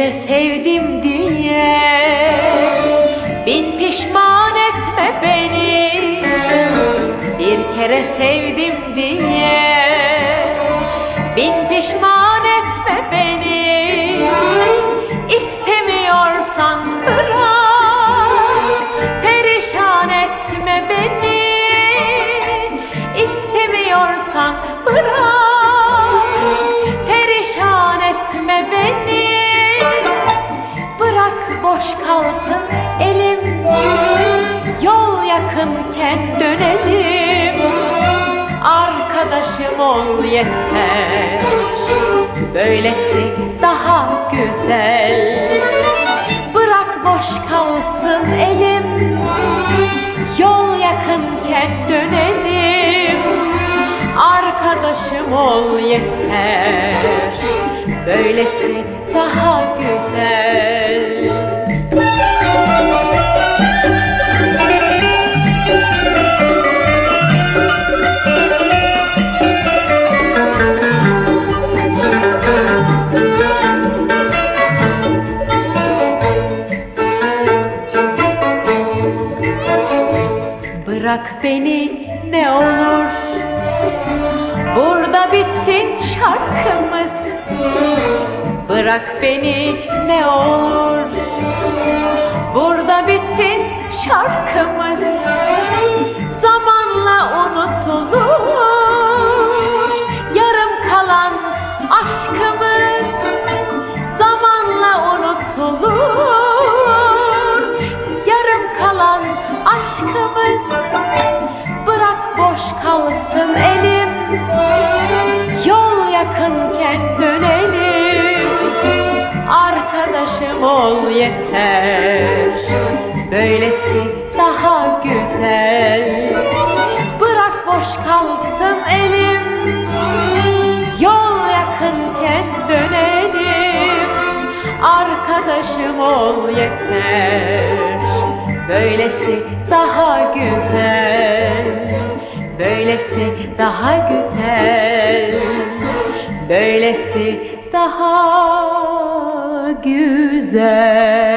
kere sevdim diye. Bin pişman etme beni. Bir kere sevdim diye. Bin pişman etme beni. İstemiyorsan bırak. Perişan etme beni. İstemiyorsan bırak boş kalsın elim. Yol yakınken dönelim. Arkadaşım ol yeter. Böylesi daha güzel. Bırak boş kalsın elim. Yol yakınken dönelim. Arkadaşım ol yeter. Böylesi daha güzel Bırak beni ne olur. Burada bitsin şarkımız. Bırak beni ne olur. Burada bitsin şarkımız. Zamanla unutulur. Yarım kalan aşkımız. Zamanla unutulur. Yarım kalan aşkımız Bırak boş kalsın elim. Yol yakınken dönelim. Arkadaşım ol yeter. Böylesi daha güzel. Bırak boş kalsın elim. Yol yakınken dönelim. Arkadaşım ol yeter Böylesi daha güzel. Böylesi daha güzel. Böylesi daha güzel